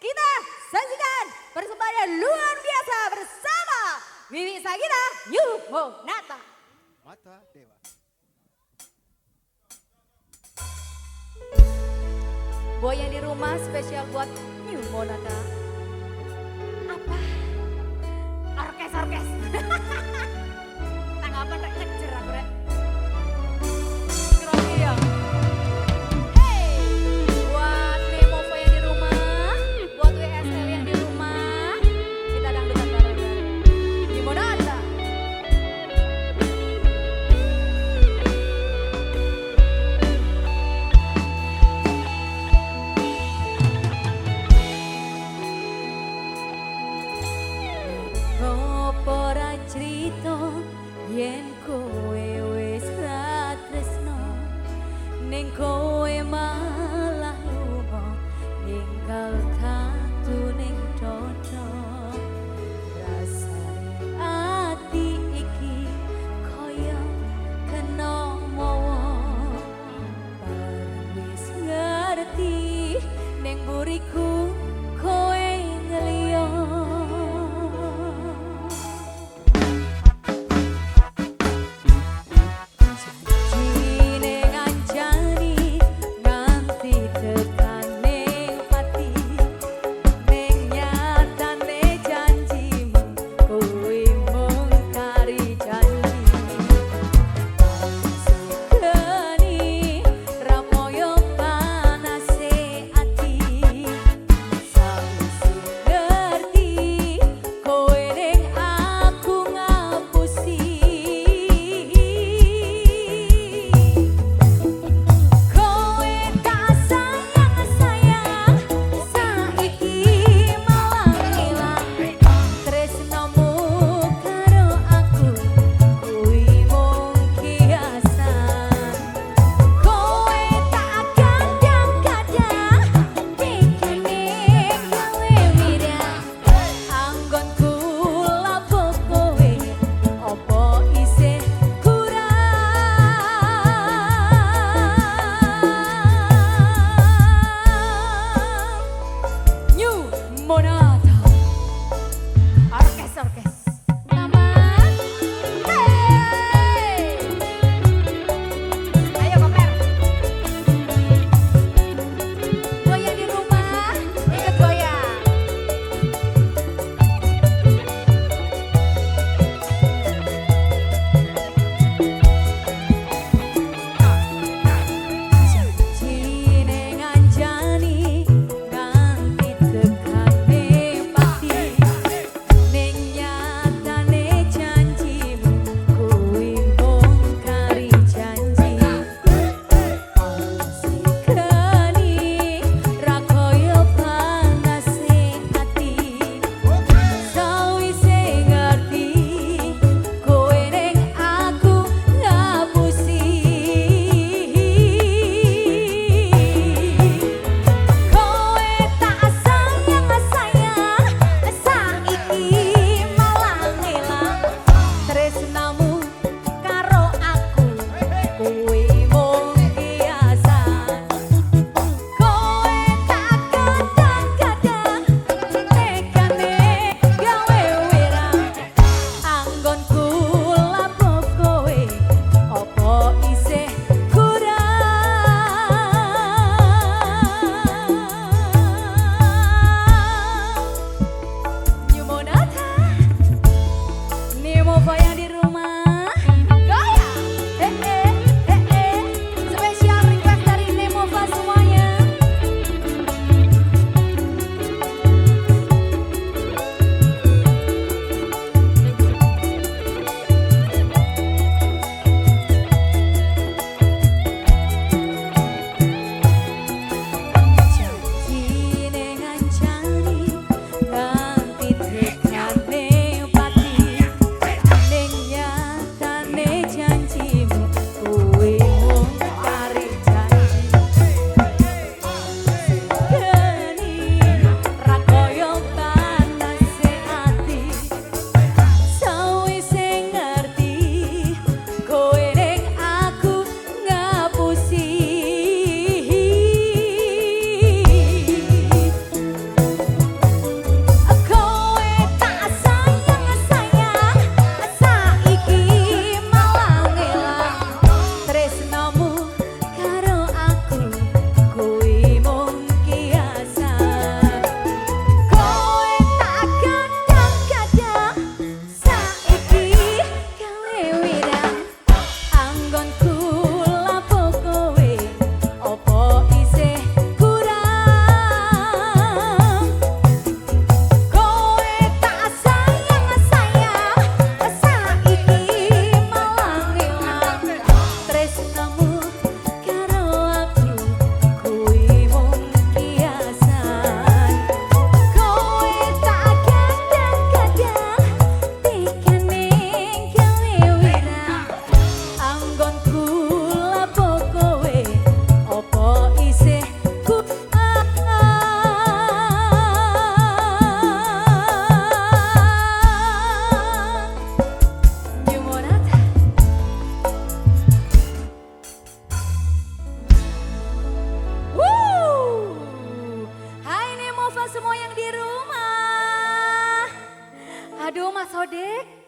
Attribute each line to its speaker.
Speaker 1: kita saksikan persembahan luar biasa bersama Wiwi Sagita Yumonata.
Speaker 2: Mata Dewa.
Speaker 1: Boy yang di rumah spesial buat New Monata. Engkau emang llorar. sodik